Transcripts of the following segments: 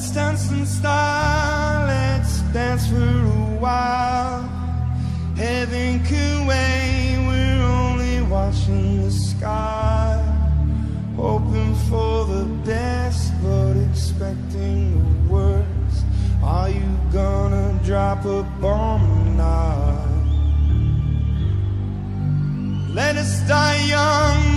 Let's dance in style, let's dance for a while. Heaven can wait, we're only watching the sky. Hoping for the best, but expecting the worst. Are you gonna drop a bomb or not? Let us die young.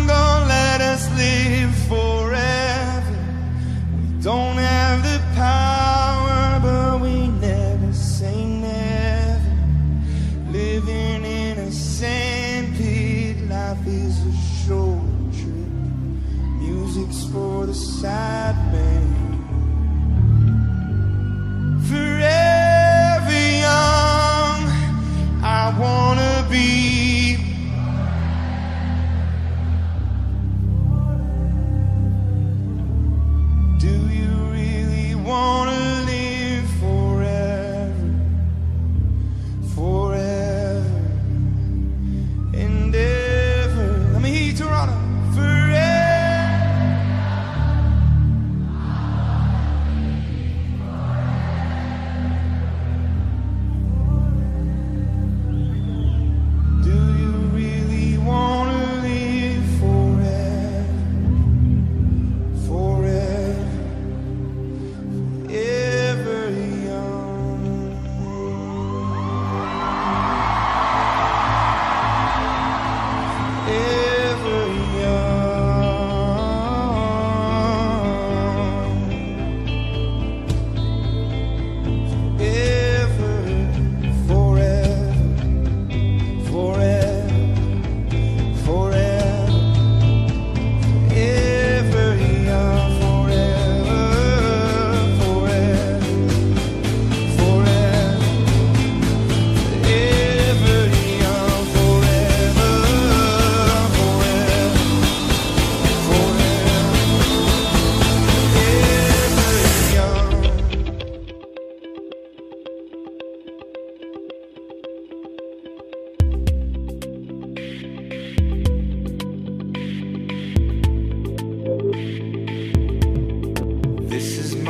life is a short trip. Music's for the sad man. Forever young, I wanna be.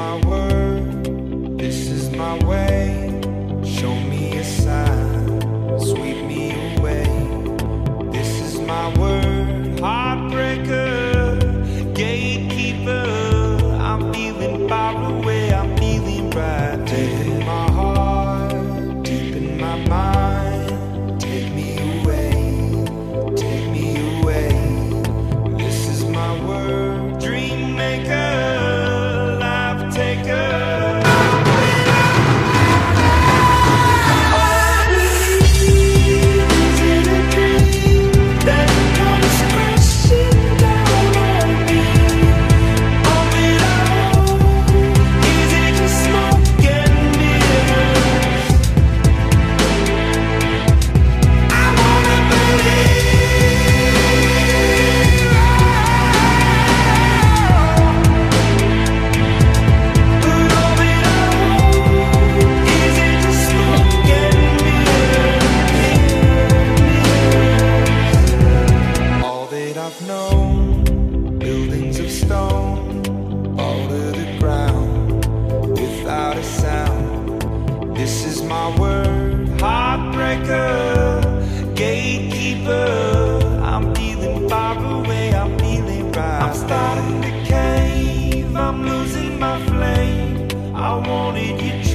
my word. wanted you to.